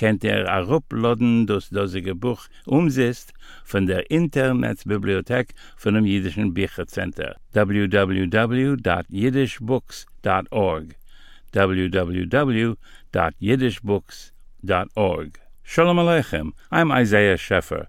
kennt er aruploden das dasige Buch umsetzt von der Internetbibliothek von dem jüdischen Büchercenter www.jiddishbooks.org www.jiddishbooks.org Shalom aleichem I'm Isaiah Scheffer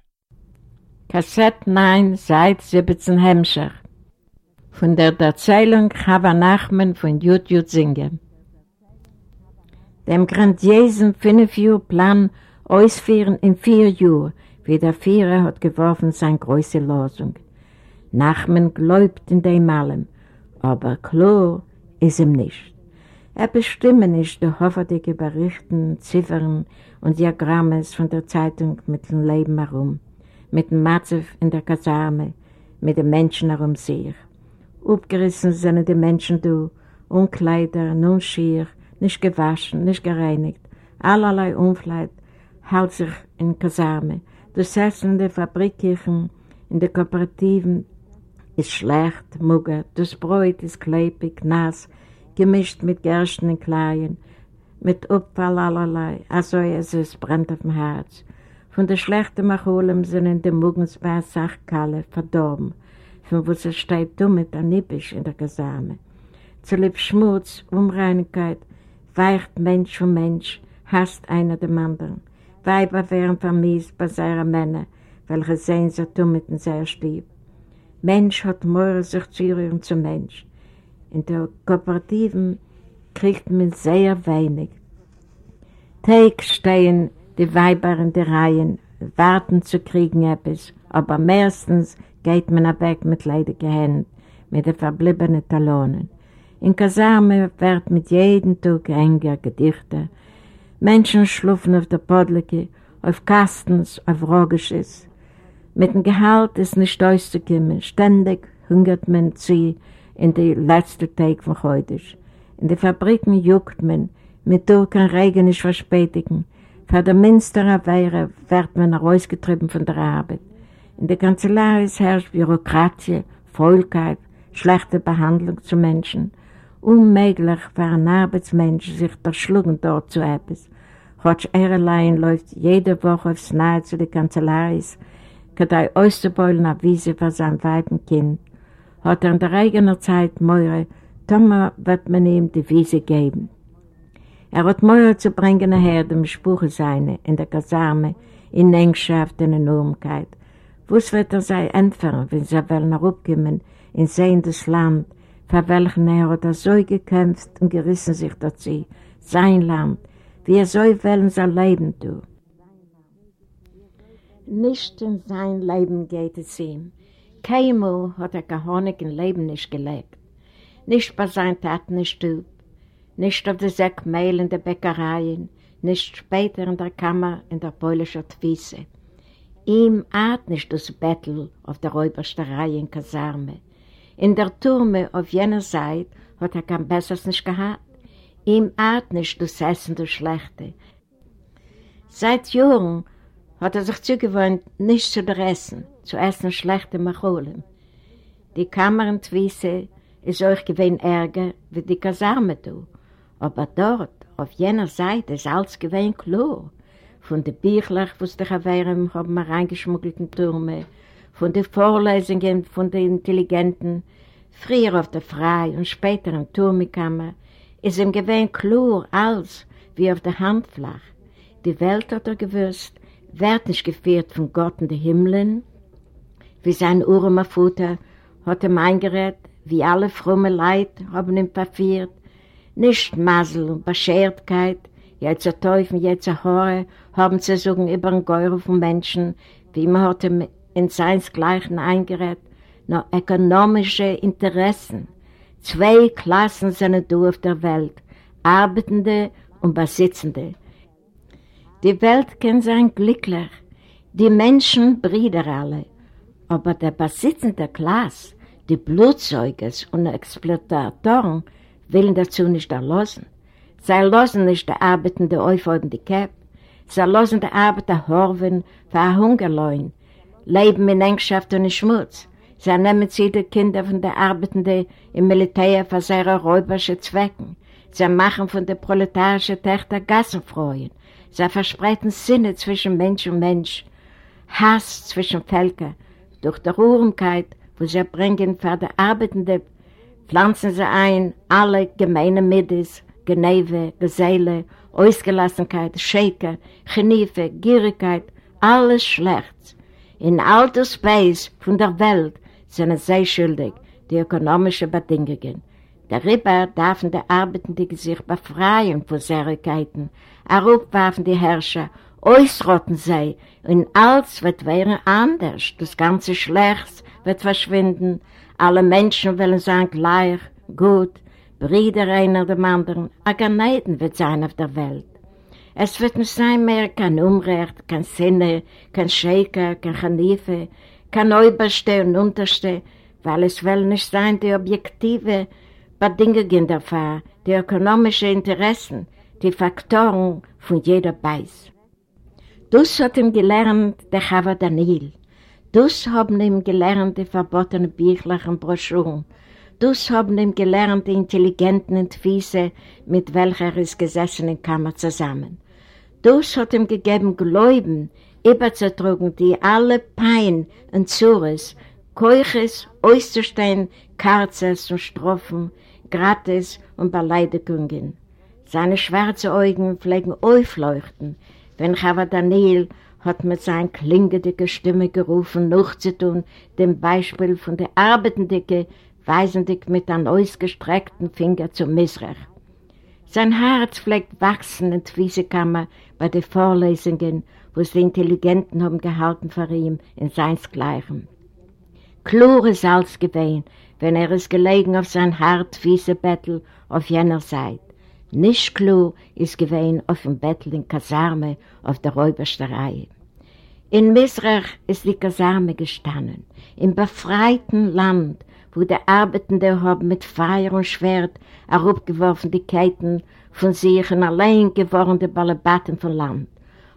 Kassett 9, Seit 17 Hemmscher. Von der Erzählung Chava Nachman von Jud Singer. Dem grandiosen Fünf-Jahr-Plan ausführen in vier Jahren, wie der Vierer hat geworfen sein größte Losung. Nachman glaubt in dem allem, aber klar ist ihm nicht. Er bestimmt nicht die hoffentliche Berichten, Ziffern und Diagrammes von der Zeitung mit dem Leben herum mit dem Matzew in der Kasarme, mit den Menschen herum sich. Aufgerissen sind die Menschen du, Unkleider, nun schier, nicht gewaschen, nicht gereinigt, allerlei Unfleit hält sich in Kasarme. Das Essen in den Fabrikkirchen, in den Kooperativen ist schlecht, mugge, das Brot ist klebrig, nass, gemischt mit Gersten und Kleien, mit Upfall allerlei, also es ist brennt auf dem Herz. Von der schlechten Macholem sind in den Mugens bei Sachkalle verdorben, von wo es steht dummet an Nippisch in der Gesame. Zulieb Schmutz, Unreinigkeit, weicht Mensch von Mensch, hasst einer dem anderen. Weiber wären vermisst bei seinen Männern, welche sehen sie dummet in seiner Stieb. Mensch hat mehr sich zu rühren zum Mensch. In der Kooperativen kriegt man sehr wenig. Teig stehen die Weiber in den Reihen, warten zu kriegen etwas, aber meistens geht man weg mit leidigen Händen, mit den verbliebenen Talonen. In Kasarme wird mit jedem Tag enger Gedichte. Menschen schlufen auf der Podleke, auf Kastens, auf Rogisches. Mit dem Gehalt ist nicht auszukommen. Ständig hungert man sie in die letzte Tag von heute. In den Fabriken juckt man, mit kein Regen nicht verspätigen. Für der Münsterer Weihre wird man herausgetrieben von der Arbeit. In der Kanzlei herrscht Bürokratie, Faulkeit, schlechte Behandlung zu Menschen. Unmöglich für einen Arbeitsmensch, sich verschlugen dort zu etwas. Hotsch er allein läuft jede Woche aufs Nahe zu der Kanzlei, kann er auszubeulen auf Wiese für sein weiben Kind. Hat er in der eigenen Zeit Meure, Thomas wird man ihm die Wiese geben. Er hat Mäuer zu bringen her dem Spruch seine in der Kasarme, in Engschaft und Enormkeit. Was wird er sei entfernen, wenn sie wollen herabkommen in sehendes Land, für welchen er hat er so gekämpft und gerissen sich dazu, sein Land, wie er so wollen sein Leben tun. Nicht in sein Leben geht es ihm. Keinmal hat er gehornigen Leben nicht gelebt. Nicht bei seinen Taten nicht Stub, nicht auf der Säckmehl in der Bäckereien, nicht später in der Kammer in der polnischen Twisse. Ihm hat nicht das Bettel auf der Räubersterei in Kasarme. In der Turme auf jener Seite hat er kein Besseres nicht gehabt. Ihm hat nicht das Essen das Schlechte. Seit Jahren hat er sich zugewöhnt, nicht zu essen, zu essen schlechte Macholen. Die Kammer in Twisse ist euch gewinn ärger wie die Kasarme tut. Aber dort, auf jener Seite, ist alles gewesen klar. Von den Büchern, die die Gewehren haben wir reingeschmuggelt in Türme, von den Vorlesungen von den Intelligenten, früher auf der Frei und später in Turmikammer, ist ihm gewesen klar alles wie auf der Handflach. Die Welt hat er gewusst, wird nicht geführt von Gott in den Himmeln, wie sein Urmerfutter hat ihm eingerät, wie alle fromme Leid haben ihn verführt, Nicht Masel und Beschertkeit, jetzt ein Teufel, jetzt ein Hore, haben zu sagen über einen Geur von Menschen, wie man hat in seinsgleichen eingerät, noch ökonomische Interessen. Zwei Klassen sind da auf der Welt, Arbeitende und Besitzende. Die Welt kann sein glücklich, die Menschen Brüder alle, aber der besitzende Klasse, die Blutzeugers und Exploitatoren, willen dazu nicht erlassen. Sie lassen nicht die Arbeitende aufheben die Käpp, sie lassen die Arbeiter horven für ein Hungerlein, leben in Engschaft und in Schmutz. Sie nehmen sie die Kinder von den Arbeitenden im Militär für seine räuberische Zwecken. Sie machen von den proletarischen Töchter Gassenfreuen. Sie verspreiten Sinne zwischen Mensch und Mensch, Hass zwischen Völkern. Durch die Ruhigkeit, wo sie bringen für die Arbeitenden, pflanzen sie ein alle gemeine Middes, Geneve, Geselle, Ausgelassenheit, Schäke, Geniefe, Gierigkeit, alles schlecht. In alter Space von der Welt sind sie schuldig, die ökonomischen Bedingungen. Darüber dürfen die Arbeitenden sich befreien von Serigkeiten, herabwerfen die Herrscher, ausrotten sie, und alles wird werden anders. Das ganze Schlechts wird verschwinden, alle Menschen wollen sein gleich, gut, Brüder einer dem anderen, a Ganeiden wird sein auf der Welt. Es wird nicht sein mehr kein Umrecht, kein Sinne, kein Schäker, kein Chanife, kein Oberste und Unterste, weil es will nicht sein die objektive Bedingungen dafür, die ökonomischen Interessen, die Faktoren von jeder Beiß. Das hat ihm gelernt der Chava Daniel. Das haben ihm gelernt die verbotenen Bücher und Broschüren. Das haben ihm gelernt die intelligenten Entwiese, mit welcher er ist gesessen in Kammer zusammen. Das hat ihm gegeben Gläuben, überzutrugen, die alle Pein und Zures, Keuches, auszustehen, Karzes und Strophen, Gratis und Beleidigungen. Seine schwarzen Augen pflegen aufleuchten, wenn Chava Daniel hat mit seiner klingenden Stimme gerufen, nachzutun, dem Beispiel von der Arbeitendicke, weisendig mit einem ausgestreckten Finger zum Misrach. Sein Herz pflegt wachsen in die Wiesekammer bei den Vorlesungen, wo die Intelligenten haben gehalten vor ihm in seinsgleichen. Klure Salz gewesen, wenn er es gelegen auf sein hart Wiesebettel auf jener Seite. Nicht klar ist gewesen auf dem Bettel in Kasarme auf der Räubersterei. In Misrach ist die Kasarme gestanden, im befreiten Land, wo die Arbeitenden haben mit Feuer und Schwert herabgeworfen die Ketten von sich in allein gewordene Balabatten von Land.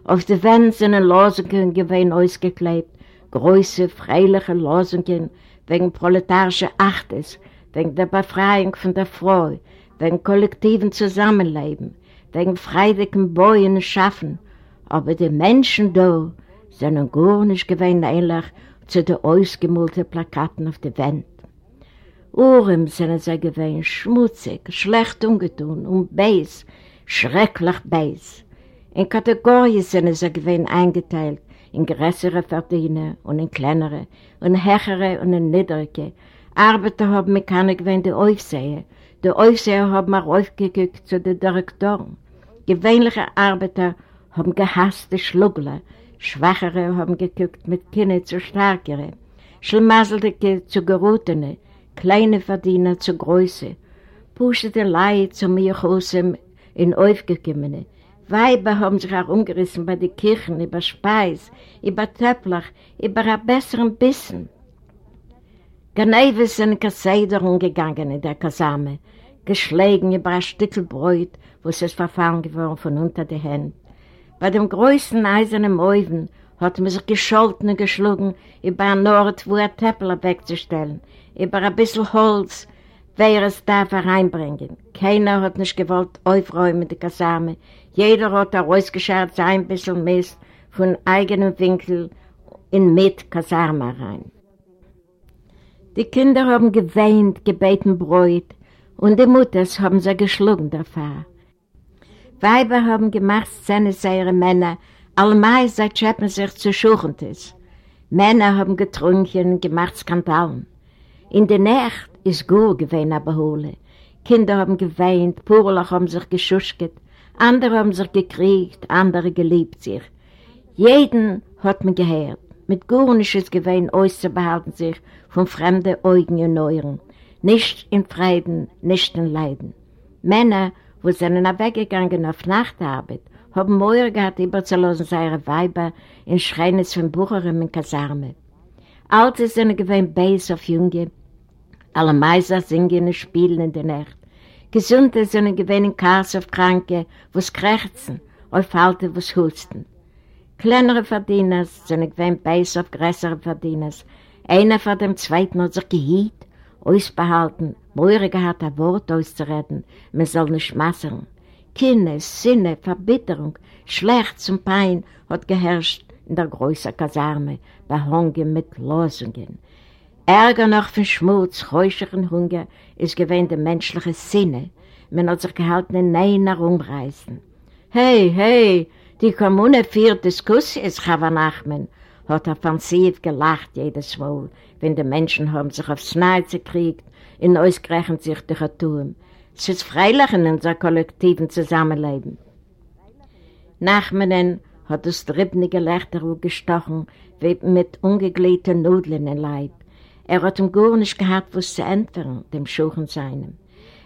Auf die Wände sind Losungen gewesen ausgeklebt, große, freiliche Losungen wegen proletarischer Achtes, wegen der Befreiung von der Frau, wegen kollektiven Zusammenleben, wegen freiwilligen Bäuen Schaffen. Aber die Menschen da sind gar nicht gewesen ähnlich zu den ausgemulten Plakaten auf der Wand. Ohren sind sie gewesen, schmutzig, schlecht ungetun und beiß, schrecklich beiß. In Kategorien sind sie gewesen eingeteilt, in größere Verdiener und in kleinere, und höhere und in niedrige. Arbeiter haben mich keine gewähnte Aufseher. Die Aufseher haben auch aufgeguckt zu den Direktoren. Gewöhnliche Arbeiter haben gehasste Schluggler, Schwachere haben geguckt mit Kinder zu Stärkere, Schlmaselige zu Gerutene, kleine Verdiener zu Größe, Puschete Leid zu mir Hosem in Aufgekommene, Weiber haben sich auch umgerissen bei den Kirchen, über Speis, über Töpplach, über einen besseren Bissen. Geneives sind Kasseder umgegangen in der Kasame, geschlagen über ein Stückel Bräut, wo es ist verfallen geworden von unter den Händen. Bei dem größten eisernen Mäuven hat man sich gescholten und geschlagen über einen Ort, wo er Töpplach wegzustellen, über ein bisschen Holz, wer es darf hereinbringen. Keiner hat nicht gewollt aufräumen die Kasame. Jeder hat herausgeschert sein bisschen Mist von eigenem Winkel in mit Kasarme rein. Die Kinder haben geweint, gebeten Bräut und die Mutters haben sie geschlagen dafür. Weiber haben gemacht Szene seine Männer, allmai seit schäppen sich zu Schuchentes. Männer haben getrunken gemacht Skandalen. In der Nacht ist gut gewesen, aber hole. Kinder haben geweint, Purlach haben sich geschuschget, andere haben sich gekriegt, andere geliebt sich. Jeden hat man gehört. Mit Gurnisches Gewinn auszubehalten sich von fremden Augen und Neuren. Nicht in Frieden, nicht in Leiden. Männer, wo sind weggegangen auf Nachtarbeit, haben Mäuer gehabt, überzulassen seine Weiber in Schreines von Bucherin in Kasarme. Alte sind gewinn Beis auf Junge, alle Meiser singen und spielen in der Nacht. Gesunde sind gewinn Kars auf Kranke, wo es krächzen, auf Alte, wo es husten. Kleinere Verdieners sind gewinn Beis auf größere Verdieners. Einer von dem Zweiten hat sich gehiet, ausbehalten, Mäuer gehabt, ein Wort auszureden, man soll nicht massern. Kinne, Sinne, Verbitterung, Schlecht und Pein hat geherrscht in der größeren Kasarme, behangen mit Losungen. Ärger noch von Schmutz, heuscheren Hunger ist gewähnt der menschliche Sinne. Man hat sich gehalten in Nein herumreißen. Hey, hey, die Kommune führt Diskussions, Chava Nachmen, hat offensiv gelacht jedes Mal, wenn die Menschen haben sich aufs Neid gekriegt und ausgerechnet sich durch ein Turm. Es ist freilich in unser kollektiven Zusammenleben. Nachmenen hat das triebnige Lächter gestochen, wie mit ungegliedten Nudeln im Leib. Er hat ihm gar nicht gehabt, was zu entfernen, dem Schuchen seinem.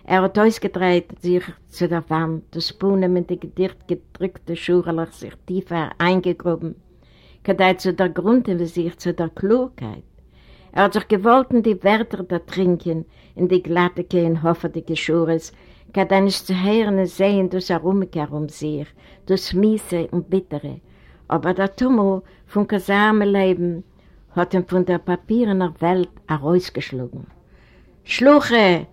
Er hat ausgedreht sich zu der Wand, das Spunen mit den gedicht gedrückten Schuhrlach sich tiefer eingegruben, kadei zu der Grund in sich, zu der Klugheit. Er hat sich gewollt in die Wörter da trinken, in die glatte und hoffende Schures, kadei nicht zu hören und sehen, das herumkehr sich, das Miese und Bittere. Aber der Tummel vom Kasarmenleben hat ihn von der papierener Welt herausgeschlagen. Schluche,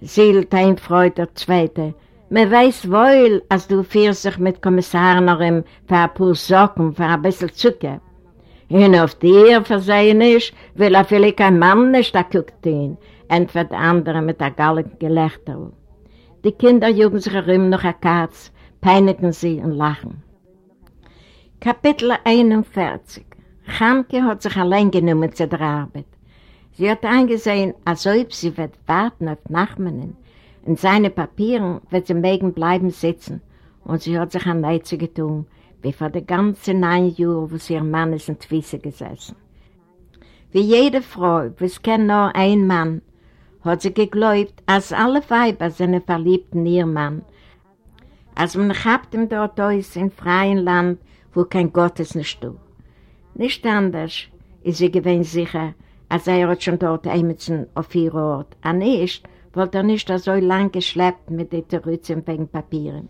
sielt ein Freund der Zweite, man weiß wohl, als du führst dich mit Kommissaren für ein paar Socken, für ein bisschen Zucker. Und auf dir versehen ist, will er vielleicht kein Mann nicht da guckt ihn, entweder andere mit der galligen Gelächter. Die Kinder jugen sich herum noch ein Katz, peinigen sie und lachen. Kapitel 41 Chamke hat sich allein genommen zu der Arbeit. Sie hat angesehen, als ob sie wird warten auf Nachmannen. In seinen Papieren wird sie mögen bleiben sitzen. Und sie hat sich an Neize getun, wie vor den ganzen neun Jahren, wo sie ihr Mann ist in Twisse gesessen. Wie jede Frau, wo es kennt nur ein Mann, hat sie geglaubt, als alle Weiber sind verliebt in ihr Mann. Als man habt ihm dort aus im freien Land, wo kein Gott ist nicht tut. Nicht anders ist sie gewinn sicher, als er hat schon dort Emerson auf ihr Ort. An nicht, wollte er nicht so lang geschleppt mit den Terrützen wegen Papieren.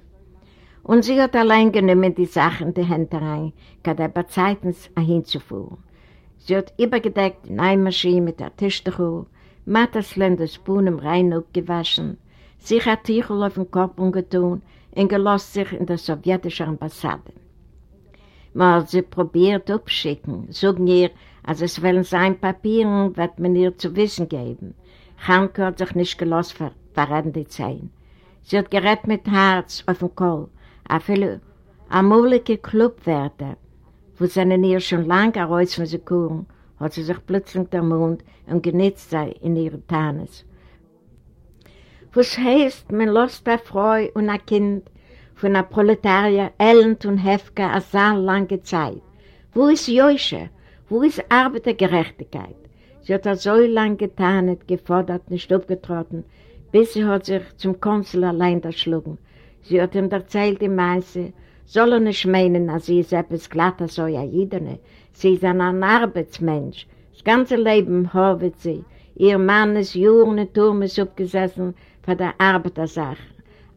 Und sie hat allein genommen die Sachen in die Hände rein, gerade bei Zeiten hinzufuhren. Sie hat übergedeckt die Neimaschine mit der Tischtuch, Matterslän das Bohnen im Rhein abgewaschen, sich hat Tichel auf den Kopf umgetun und gelost sich in der sowjetischen Ambassade. Man hat sie probiert abschicken, sagen ihr, als es wollen sein Papieren, wird man ihr zu wissen geben. Hanke hat sich nicht gelost ver verraten die Zehen. Sie hat gerät mit Herz auf dem Kohl, a viele amulige Clubwerte, wo sie in ihr schon lange heraus von sie kuren, hat sie sich plötzlich der Mund und genitzt sei in ihre Tarnes. Was heißt, man lässt bei Frau und ein Kind von einer Proletarier Elend und Hefke eine sehr lange Zeit. Wo ist Joische? Wo ist Arbeitergerechtigkeit? Sie hat das so lange getan, nicht gefordert, nicht aufgetreten, bis sie hat sich zum Konsul allein erschlagen. Sie hat ihm erzählt, die Meise, soll er nicht meinen, dass sie ist etwas glatter so ja jedene. Sie ist ein Arbeitsmensch. Das ganze Leben hofft sie. Ihr Mann ist Juren und Turm ist abgesessen für die Arbeitersache.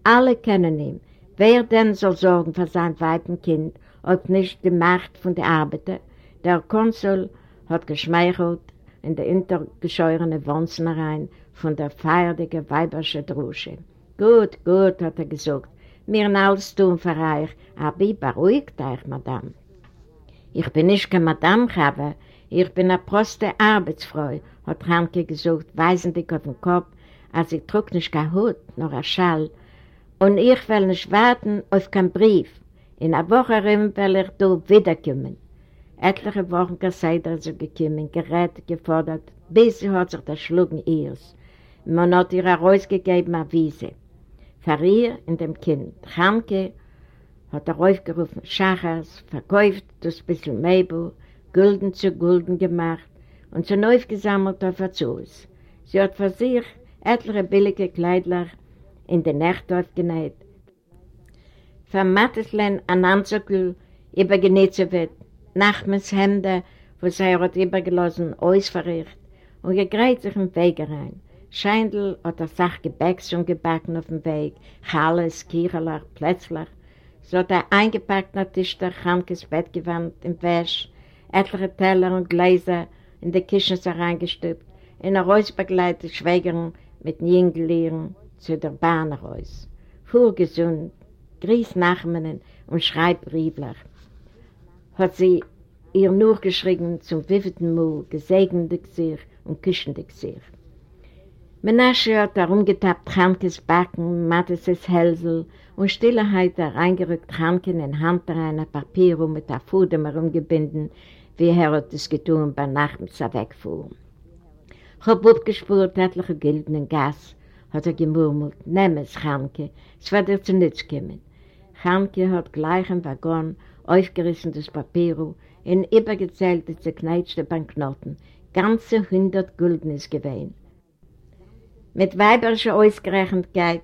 Alle kennen ihn. Wer denn soll sorgen für sein Weibenkind, ob nicht die Macht von den Arbeiter? Der Konsul hat geschmeichelt in die intergescheuerte Wohnzimmereien von der feierlichen weiberschen Drusche. Gut, gut, hat er gesagt, mir alles tun für euch, aber beruhigt euch, Madame. Ich bin nicht keine Madame, aber ich bin eine proste Arbeitsfrau, hat Ranke gesagt, weisendig auf den Kopf, als ich trug nicht kein Hut, noch ein Schall, und ich will nicht warten auf keinen Brief. In einer Woche will ich da wiederkommen. Etliche Wochen seid er so gekommen, gerät, gefordert, bis sie hat sich das Schlucken ihres. Man hat ihr herausgegeben eine Wiese. Für ihr und dem Kind. Chamke hat er aufgerufen Schachers, verkauft das bisschen Möbel, Gulden zu Gulden gemacht und so neu gesammelt auf Zuhause. Sie hat für sich etliche billige Kleidler in der Nacht aufgenäht. Für Matteslein ein Anzugsel übergenäht wird, Nachmens Hände, wo sie hat übergelassen, ausverricht und gegräht sich im Weg rein. Scheindl hat er Sach Gebäck schon gebacken auf dem Weg, Challes, Kirchelach, Plätzlach. So hat er eingepackt nach Tischler, Chankes Bettgewand im Wäsch, etliche Teller und Gläser in die Küche reingestübt, in der Reus begleitet Schwägerin mit Jüngelieren zu der Bahn raus. Vorgesund, grüß Nachmannen und Schreibbriefler. Hat sie ihr nur geschrieben zum wievielten Mal gesegnete Gesicht und küschende Gesicht. Menasche hat herumgetappt Hankes Backen, Mattes' Hälsel und Stilleheit reingerückt Hanken in Hand einer Papier mit der Fudem herumgebinden, wie er hat es getan bei Nachmittag er wegfuhr. Ich habe abgespürt etliche Gilden Gas, hat er gemurmelt, nimm es, Hanke, es wird dir zu nichts kommen. Hanke hat gleich im Waggon aufgerissen das Papier in übergezählte, zerkneitschte Banknoten, ganze hundert Gulden ist gewesen. Mit weiberischer Ausgerechnetkeit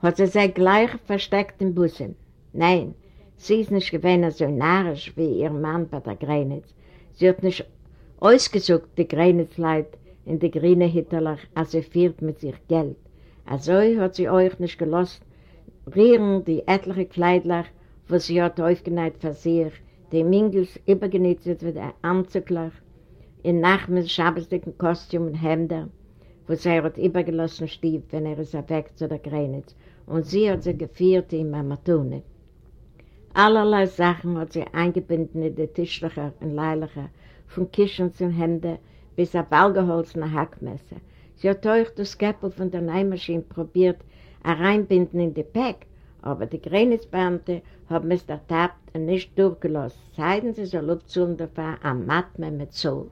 hat sie sich gleich versteckt im Bussen. Nein, sie ist nicht gewesen so narrisch wie ihr Mann bei der Grenitz. Sie hat nicht ausgesucht, die Grenitzleid in die grüne Hitterlach, als sie führt mit sich Geld. Also hat sie euch nicht gelassen, rühren die etliche Kleidlach, wo sie hat aufgenäht für sich, die Mingels übergenäht wird ein Anzuglach, in Nachmittag schabestigen Kostüm und Hemder, wo sie hat übergelassen stief, wenn er weg zu der Grenitz, und sie hat sie geführt in Mamatune. Allerlei Sachen hat sie eingebunden in die Tischlöcher und Leilacher, von Kischen zum Hemde bis auf ballgeholzene Hackmesser. Sie hat euch das Käppel von der Neimaschine probiert, reinbinden in die Päck, aber die Grenitzbeamte haben es ertappt und nicht durchgelassen. Seiden sie so Luftzullen davon am Matme mit Zoll.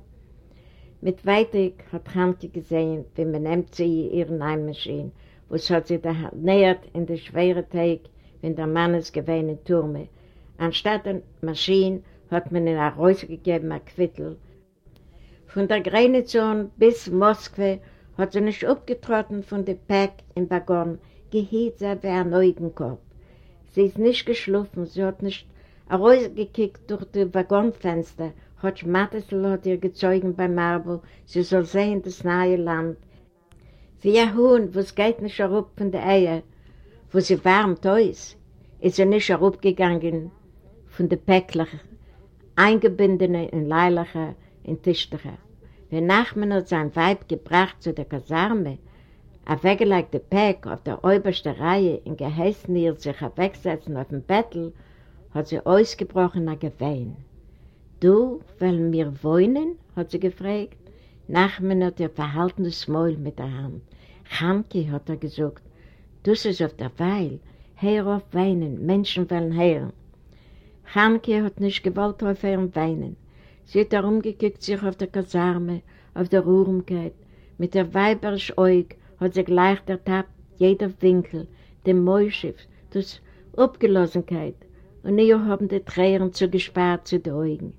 Mit Weitig hat Hanke gesehen, wie man nimmt sie ihre Neimaschine, wo es hat sie da nähert in der schweren Tag, wenn der Mann es gewähnt in Turme. Anstatt der Maschine hat man in der Reuse gegeben, ein Quittel. Von der Grenitzon bis Moskwe hat sie nicht abgetrotten von dem Päck im Waggon, gehielt sie wie ein Neugenkopf. Sie ist nicht geschlafen, sie hat nicht rausgekickt durch die Waggonfenster, hat Mattesl hat ihr gezeugen beim Marble, sie soll sehen das neue Land. Wie ein Huhn, wo es geht nicht herup von der Eier, wo sie warm da ist, ist sie nicht herupgegangen von der Päckler, eingebindene in Leilacher, in Tischlacher. Wenn Nachmann hat sein Weib gebracht zu der Kasarme, er weggelegt Päck auf der obersten Reihe in geheißen ihr sich wegsetzen auf dem Bettel, hat sie ausgebrochen ein Gewein. Du, wollen wir wohnen? hat sie gefragt. Nachmann hat ihr verhaltenes Maul mit der Hand. Chanke, hat er gesagt, das ist auf der Weil. Hör auf weinen, Menschen wollen hören. Chanke hat nicht gewollt aufhören weinen. Sie hat herumgekickt sich auf der Kasarme, auf der Ruhmkeit. Mit der weiberisch Eug hat sie gleich ertappt, jeder Winkel, dem Mäuschiff, das Abgelassenkeit. Und ihr haben die Tränen zugespart zu den Augen.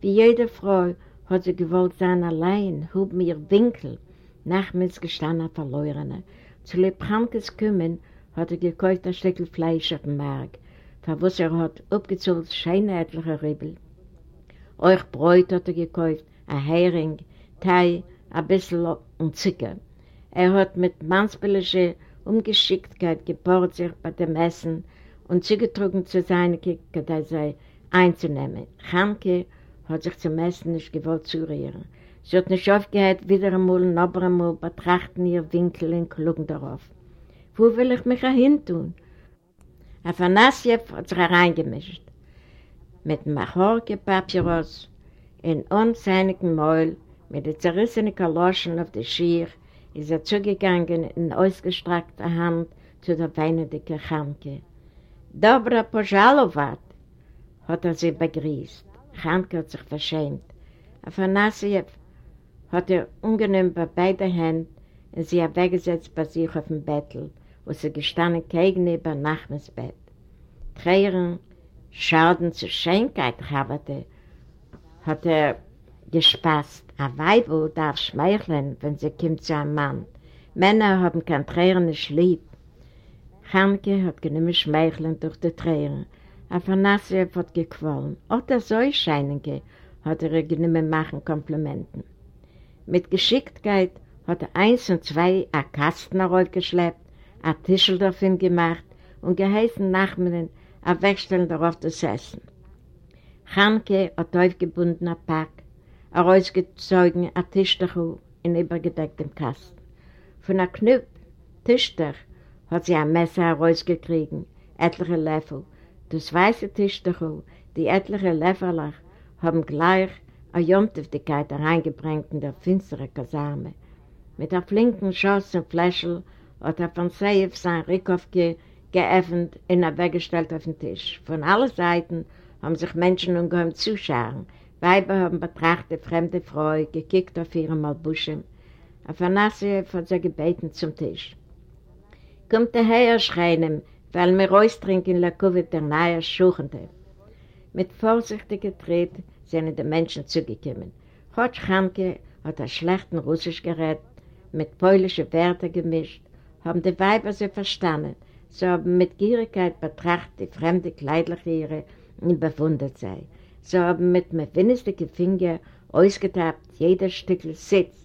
Wie jede Frau hat sie gewollt sein allein, hob mir Winkel, nachmittags gestanden Verlorene. Zu Lebramkes Kümmen hat er gekauft ein Stückchen Fleisch auf dem Markt, für was er hat abgezahlt scheine etliche Ribbel. Euch Bräut hat er gekauft, ein Hering, Tei, ein bisschen und Zucker. Er hat mit mannsbilliger Ungeschicktheit geborgt sich bei dem Essen und zugetrunken zu seiner Kicke, sei einzunehmen. Chanke hat sich zum Essen nicht gewollt zurühren. Sie hat nicht aufgehört, wieder einmal und noch einmal betrachten ihr Winkel und klugen darauf. Wo will ich mich hin tun? Afanasiev hat sich hereingemischt. Mit dem Machorke Papyrus in unzähligen Mäul, mit den zerrissenen Kaloschen auf der Schier, ist er zugegangen in ausgestreckter Hand zu der weinenden Chanke. Dobra Pojalovat, hat er sie begrüßt. Chanke hat sich verschämt. Afanassiev hat er ungenehm bei beiden Händen und sie hat weggesetzt bei sich auf dem Bettel, wo sie gestanden gegenüber Nachmens Bett. Tränen, Schaden zur Schönheit, Chavate, hat er gespaßt. Ein Weib darf schmeicheln, wenn sie kommt zu einem Mann. Männer haben kein Tränen nicht lieb. Hanke hat genommen schmeicheln durch die Tränen. Afanasiev hat gequollen. Auch der Säuscheinige hat er genommen machen Komplimenten. Mit Geschicktheit hat er eins und zwei ein Kasten aufgeschleppt, ein Tischel davon gemacht und geheißen Nachmittag ein Wegstellen darauf das Essen. Hanke hat aufgebunden ein Pack, ein rausgezogen ein Tischtuch in übergedecktem Kasten. Von einem Knüpp, Tischtuch, hat sie ein Messer herausgekriegt, etliche Löffel. Das weiße Tischtuch, die etliche Löffelach, haben gleich eine Jomtiftigkeit hereingebracht in der finstere Kasarme. Mit der flinken Schoss und Fläschel hat er von Seif sein Rickhofke geöffnet und er weggestellt auf den Tisch. Von allen Seiten haben sich Menschen umgehoben zuschauen. Weiber haben betrachtet fremde Frau, gekickt auf ihre Malbuschen. Afanasiev hat sie gebeten zum Tisch. Kommt der Herr schreien, weil wir raustrinken in der Kuppe der neue Schuchende. Mit vorsichtiger Tritt sind die Menschen zugekommen. Hotsch Hanke hat ein schlechten Russisch gerät, mit polnischen Wörtern gemischt, haben die Weiber sie verstanden, so haben mit Gierigkeit betrachtet die fremde Kleidlertiere und bewundert sei. So haben mit mir winzige Finger ausgetappt jeder Stückel Sitz,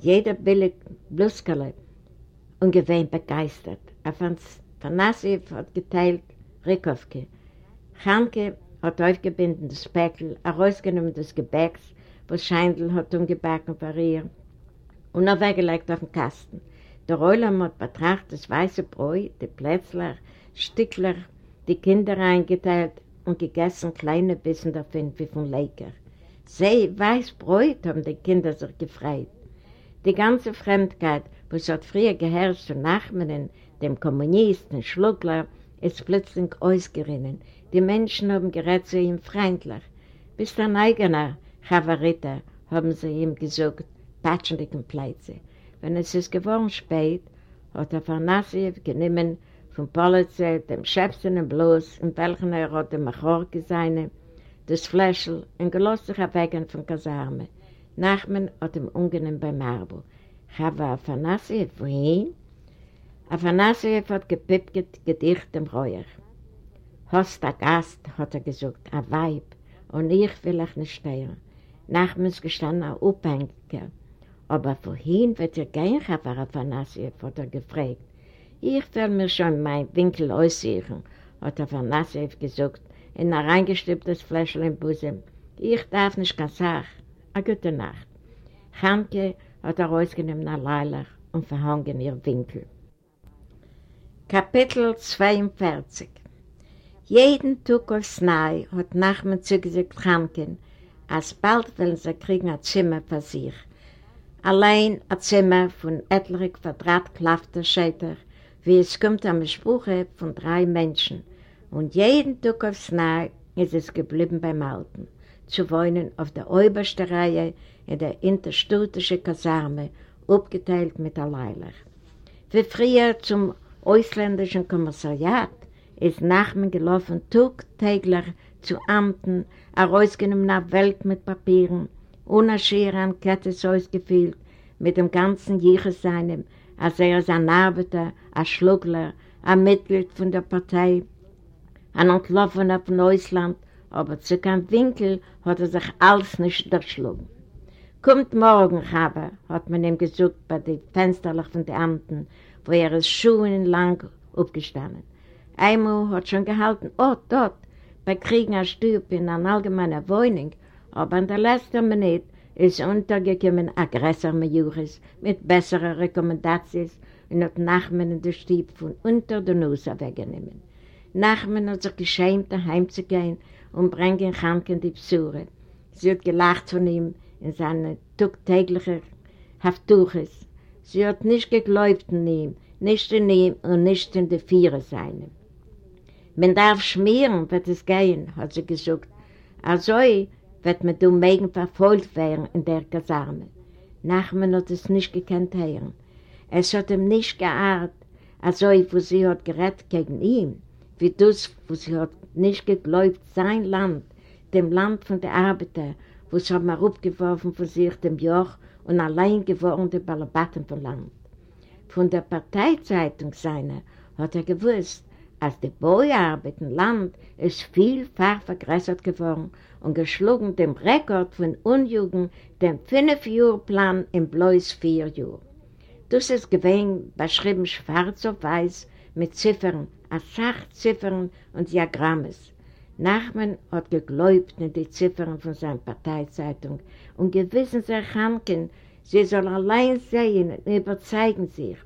jeder billig Bluskele und gewähnt begeistert. Afanasiv hat geteilt Rikowke. Hanke hat aufgebunden das Päckl, herausgenommen das Gebäcks, was Scheindl hat umgebacken für ihr, und er weggelegt auf den Kasten. Der Räulam hat betrachtet das weiße Brot, die Plätzler, Stückler, die Kinder eingeteilt und gegessen kleine Bissen davon wie von Lecker. Sei, weiß Brot, haben die Kinder sich gefreut. Die ganze Fremdkeit, was hat früher geherrscht zu Nachmannen, dem Kommunisten, Schluckler, ist plötzlich ausgerinnen. Die Menschen haben gerät zu ihm freundlich. Bis dein eigener Chavarita, haben sie ihm gesagt, patschendigen Plätze. Wenn es ist geworden spät, hat er Afanasiev genommen von Polizei dem schäpsenen Bloß, in welchen er hat der Machorke seine, das Fläschel und gelost sich abwegen von Kasarme. Nachmen hat ihm ungenehm bei Marbo. Chava Afanasiev, wohin? Afanasiev hat gepippt Gedicht dem Reuer. Hast a Gast, hat er gesagt, a Weib, und ich will euch nicht steuern. Nachmen ist gestanden ein Abhängiger. Aber wohin wird ihr gehen, Chava Afanasiev, hat er gefragt. Ich will mir schon mein Winkel aussieren, hat Afanasiev gesagt, in ein reingestipptes Fläschchen im Busen. Ich darf nicht ganz sagen. A gute Nacht. Hanke hat er rausgenommen nach Leilach und verhangen ihr Winkel. Kapitel 42 Jeden Tag aufs Neue hat Nachmann zugesagt Hanken, als bald wollen sie kriegen ein Zimmer für sich. Allein ein Zimmer von etlichen Quadratklafter Schäter, wie es kommt am Spruch von drei Menschen. Und jeden Tag aufs Neue ist es geblieben beim Alten, zu wohnen auf der obersten Reihe in der interstutischen Kasarme, abgeteilt mit der Leilach. Wie früher zum ausländischen Kommissariat ist Nachmen gelaufen, tagtäglich zu Amten, herausgenommen nach Welt mit Papieren, ohne Schere an Kettes ausgefüllt, mit dem ganzen Jiches seinem, als er ist ein Arbeiter, ein Schluggler, ein Mitglied von der Partei, ein Entlaufener von Ausland, aber zu keinem Winkel hat er sich alles nicht durchschlagen. Kommt morgen, Chaba, hat man ihm gesucht bei den Fensterlach von den Amten, wo er ist schuhenlang aufgestanden. Einmal hat schon gehalten, oh, dort, bei Kriegen ein Stüb in einer allgemeinen Wohnung, aber in der letzten Minute ist untergekommen ein größer Mejuris mit besseren Rekommendationen und hat Nachmen in den Stieb von unter der Nase weggenommen. Nachmen hat sich geschämt, daheim zu gehen und bringen Kranken die Besuche. Sie hat gelacht von ihm in seinen tagtäglichen Haftuches. Sie hat nicht geglaubt in ihm, nicht in ihm und nicht in den Vieren seinem. Man darf schmieren, wird es gehen, hat sie gesagt. Also wird man du mögen verfolgt werden in der Kasarme. Nachmen hat es nicht gekannt hören. Es hat ihm nicht geahrt, also wo sie hat gerettet gegen ihn, wie das, wo sie hat nicht geglaubt, sein Land, dem Land von den Arbeiter, wo sie haben abgeworfen von sich dem Joch und allein geworden die Balabatten vom Land. Von der Parteizeitung seiner hat er gewusst, als die Bäuerarbeit im Land ist vielfach vergrößert geworden und geschlagen dem Rekord von Unjugend, dem Fünf-Jahr-Plan im bloß vier Jahren. Das ist gewesen, beschrieben schwarz auf weiß mit Ziffern, als Sachziffern und Diagrammes. Nachman hat geglaubt in die Ziffern von seiner Parteizeitung und gewissen sich Hanken, sie soll allein sehen und überzeugen sich.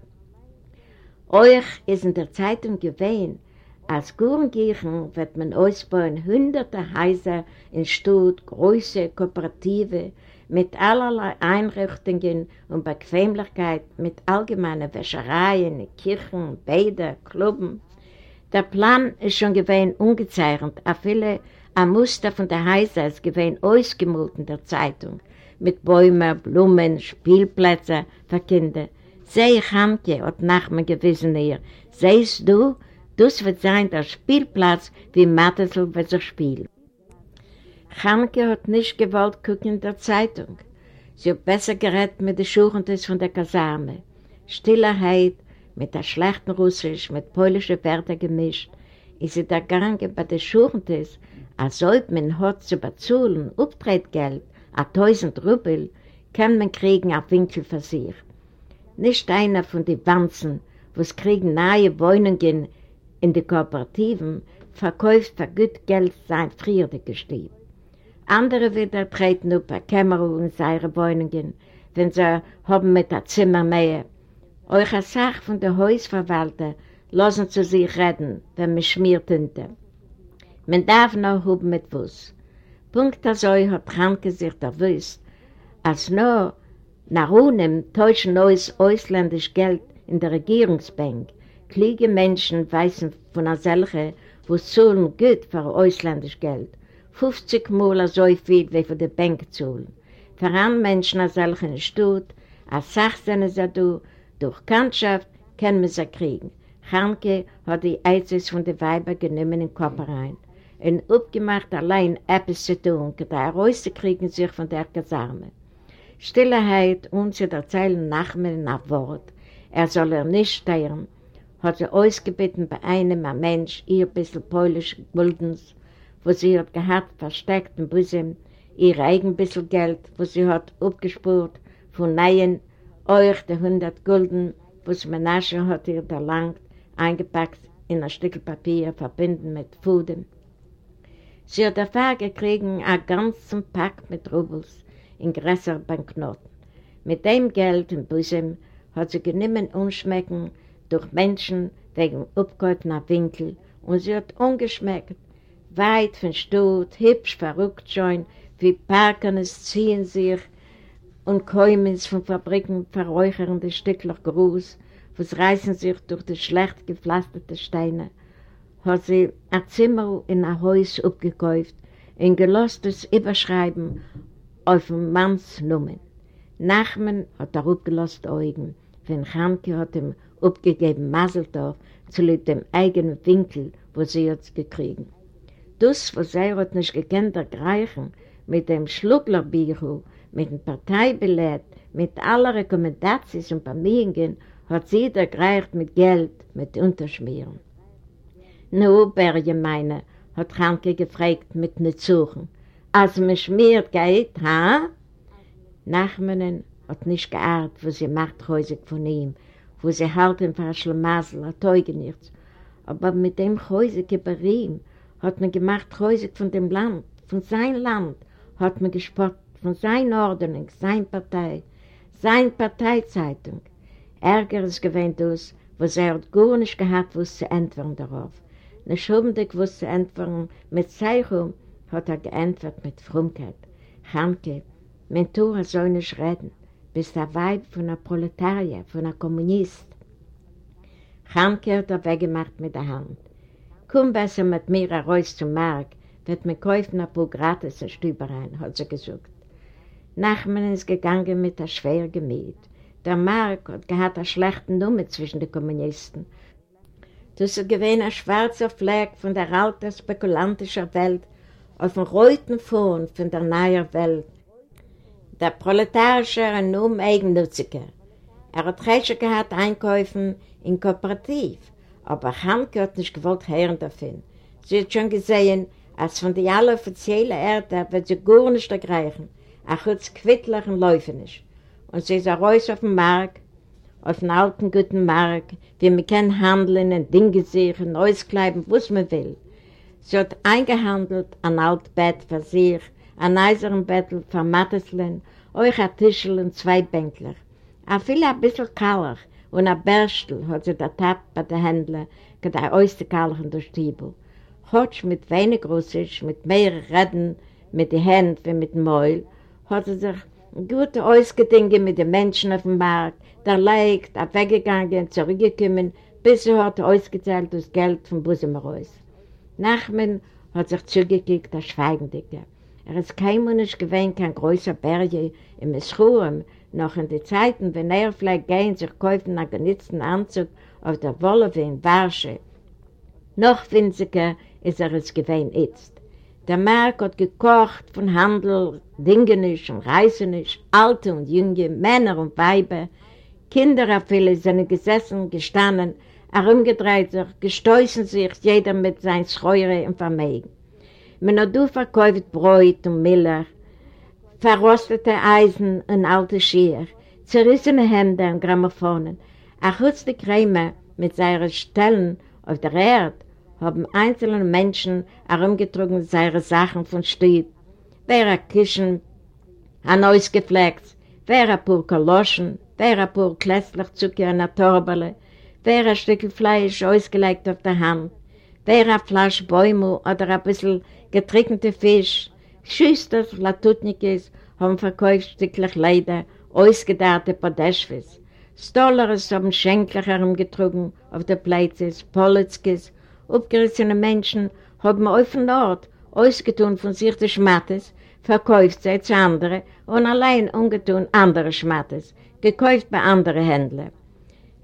Euch ist in der Zeitung gewesen, als Gurengirchen wird man ausbauen hunderte Häuser in Stutt, große Kooperative, mit allerlei Einrichtungen und Bequemlichkeit, mit allgemeinen Wäschereien, Kirchen, Bäder, Clubben. Der Plan ist schon gewesen ungezeichnet, a viele ein Muster von der Häuser ist gewesen ausgemalt in der Zeitung, mit Bäumen, Blumen, Spielplätzen für Kinder. Sehe ich Hamke, hat Nachmann gewissen ihr. Sehst du, das wird sein der Spielplatz, wie Mattesel wird sich spielen. Hamke hat nicht gewollt gucken in der Zeitung. Sie hat besser gerettet mit den Schuchentes von der Kasarme. Stillerheit, mit der schlechten Russisch, mit polnischen Wörtern gemischt, ist sie da gegangen bei den Schurentes, als ob man hat zu bezahlen, Auftrittgeld, a tausend Rubel, kann man kriegen auf Winkel für sich. Nicht einer von den Wanzen, was kriegen neue Wohnungen in die Kooperativen, verkauft für gut Geld sein Frierde gestieben. Andere wieder treten auf in seine Wohnungen, wenn sie haben mit der Zimmer mehr eure Sache von der Hausverwalter lassen zu sich reden, wenn man schmiert hinter. Man darf noch haben mit was. Punkt also hat Kranke sich erwischt, als nur nach unten täuschen neues ausländisches Geld in der Regierungsbank. Kliege Menschen weißen von einer solche, wo zahlen gut für ausländisches Geld. 50 Mal so viel wie für die Bank zahlen. Für andere Menschen als solche Stutt, als Sachsene sind du, durch Kannschaft können wir sie kriegen. Hanke hat die Eizes von den Weibern genommen in den Kopf rein. Und aufgemacht allein etwas zu tun, da rauszukriegen sich von der Kasarme. Stillerheit und sie erzählen nach mir Wort. Er soll er nicht steuern, hat sie ausgebeten bei einem ein Mensch, ihr bisschen polisch Guldens, wo sie hat gehabt, versteckt im Busen, ihr eigen bisschen Geld, wo sie hat abgespurt von neuen euch die 100 Gulden, was Menasche hat ihr da lang eingepackt in ein Stück Papier, verbinden mit Fuden. Sie hat dafür gekriegt einen ganzen Pack mit Rubels in größeren Banknoten. Mit dem Geld im Busen hat sie genommen umschmecken durch Menschen wegen abgehaltener Winkel und sie hat ungeschmeckt, weit von Stutt, hübsch verrückt schon, wie Parkernes ziehen sich und Käumens von Fabriken verräuchernde Stückler Gruß, was reißen sich durch die schlecht gepflasterte Steine, hat sie ein Zimmer in ein Haus abgekauft, ein gelostes Überschreiben auf dem Manns Nummern. Nachmen hat er abgelost Augen, wenn Hanke hat ihm abgegeben Maseltorf zu dem eigenen Winkel, wo sie jetzt gekriegt. Das, was er hat nicht gekannt, ergreifen, mit dem Schlucklerbücher, mit dem Parteibillett, mit allen Rekommendationen und Familien hat sie da gereicht mit Geld, mit Unterschmieren. Nu, Berge meine, hat Hanke gefragt mit den Zuchen. Als man schmiert geht, ha? Nachmannen hat nicht geahnt, wo sie macht häusig von ihm, wo sie halten für ein Schlamassel, ein Teugenichts. Aber mit dem häusig über hat man gemacht häusig von dem Land, von seinem Land, hat man gespottet von seiner Ordnung, seiner Partei, seiner Parteizeitung. Ärger ist gewähnt aus, was er hat gar nicht gehabt, was zu entweren darauf. Nicht schubendig, was zu entweren mit Zeichung, hat er geantwortet mit Frumkeit. Hanke, mein Tor soll nicht reden, bist der Weib von einer Proletarier, von einer Kommunist. Hanke hat er weggemacht mit der Hand. Komm besser mit mir heraus zum Markt, wird mir kaufen ein paar gratis Stübereien, hat sie gesagt. Nachmen ist gegangen mit der schwer Gemüt. Der Mark hat gehabt einen schlechten Nummer zwischen den Kommunisten. Das ist gewesen ein schwarzer Fleck von der alten spekulantischen Welt auf dem roten Fond von der neuen Welt. Der proletarische Numm Eigennutziger. Er hat Rechte gehabt Einkäufen in Kooperativ, aber Hanke hat nicht gewollt hören davon. Sie hat schon gesehen, als von der alle offiziellen Erde wird sie gar nicht ergreifen, auch jetzt quittlich und laufen nicht. Und sie ist raus auf dem Markt, auf dem alten guten Markt, wie man kann handeln und Dinge sehen, Neues kleiben, was man will. Sie hat eingehandelt ein altes Bett für sich, ein eisernen Bettel für Matteslin, euch ein Tischel und zwei Bänkler. A viel ein bisschen kaller und ein Berstel hat sie da Tat bei den Händlern, geht ein äußerst kaller in der Stiebel. Hotsch mit wenig Russisch, mit mehr Reden, mit den Händen wie mit dem Mäuel, hat sie sich gut ausgedingt mit den Menschen auf dem Markt, der Leicht, weggegangen, zurückgekommen, bis sie hat ausgezahlt das Geld vom Busen raus. Nachmen hat sich zugekickt, der Schweigendicke. Er ist kein Mensch gewesen, kein größer Berge im Schuhen, noch in den Zeiten, wenn er vielleicht gehen, sich kaufen einen genützten Anzug auf der Wolle wie in Warsche. Noch winziger ist er es gewesen jetzt. Der Markt hat gekocht von Handel, Dingenisch und Reisenisch, Alte und Junge, Männer und Weiber, Kinder auf viele sind gesessen, gestanden, herumgedreht sich, gestoßen sich, jeder mit seinen Schreure und Vermägen. Man hat du verkauft Brot und Milch, verrostete Eisen und alte Schier, zerrissene Hände und Grammophonen. Auch kurz die Krämer mit seinen Stellen auf der Erde haben einzelne Menschen herumgetrunken seine Sachen von Stieb. Wer ein Kischen, ein neues Geflex, wer ein paar Kaloschen, wer ein paar Zucker in der Torbele, wer ein Stück Fleisch ausgelegt auf der Hand, wer eine Flasche Bäume oder ein bisschen getrinkte Fisch, Schüsters, Latutnikis haben verkauft Leider, ausgedarrte Podeschwis. Stollers haben Schenkler herumgetrunken auf der Plätze, Politzkis, abgerissene Menschen haben auf den Ort ausgetun von sich des Schmattes, verkauft sie zu anderen und allein ungetun andere Schmattes, gekauft bei anderen Händlern.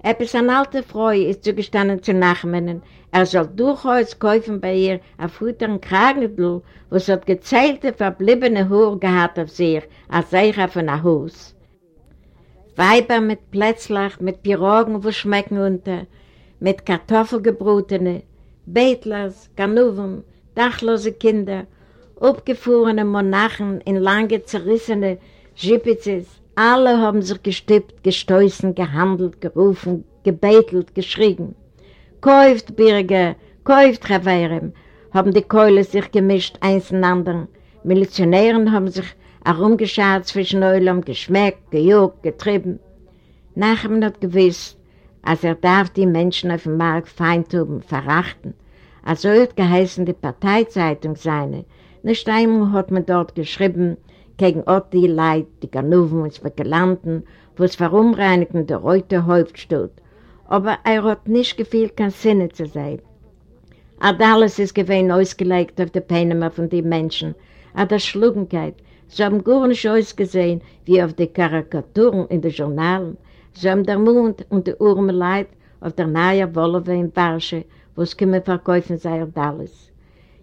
Etwas an alte Frau ist zugestanden zu nachmennen, er soll durchaus kaufen bei ihr ein Futter und Kragendl, was hat gezählte, verbliebene Haar gehabt auf sich, als Seicher von einem Haus. Weiber mit Plätzlach, mit Pirogen, wo schmecken unter, mit Kartoffelgebrutene, Betlers, Ganuven, dachlose Kinder, abgefuhrene Monarchen in lange zerrissene Schipitzes, alle haben sich gestippt, gestoßen, gehandelt, gerufen, gebetelt, geschrien. Käuft, Birge, käuft, Reverem, haben die Keule sich gemischt, eins in anderen. Milizionären haben sich herumgeschaut zwischen Eulam, geschmeckt, gejuckt, getrieben. Nachher hat gewiss, als er darf die Menschen auf dem Markt feintuben, verachten. Also hat geheißen die Parteizeitung seine. Nicht einmal hat man dort geschrieben, gegen all die Leute, die Ganoven und Spekulanten, wo es verumreinigen der Reute häuft steht. Aber er hat nicht gefühlt, kein Sinne zu sein. Aber alles ist gewesen ausgelegt auf die Peine von den Menschen, auf der Schlugenkeit. Sie haben gar nicht ausgesehen, wie auf die Karikaturen in den Journalen. Sie haben der Mund und die Urmeleit auf der neuen Wolle in Barsche, wo es kommen verkaufen sei alles.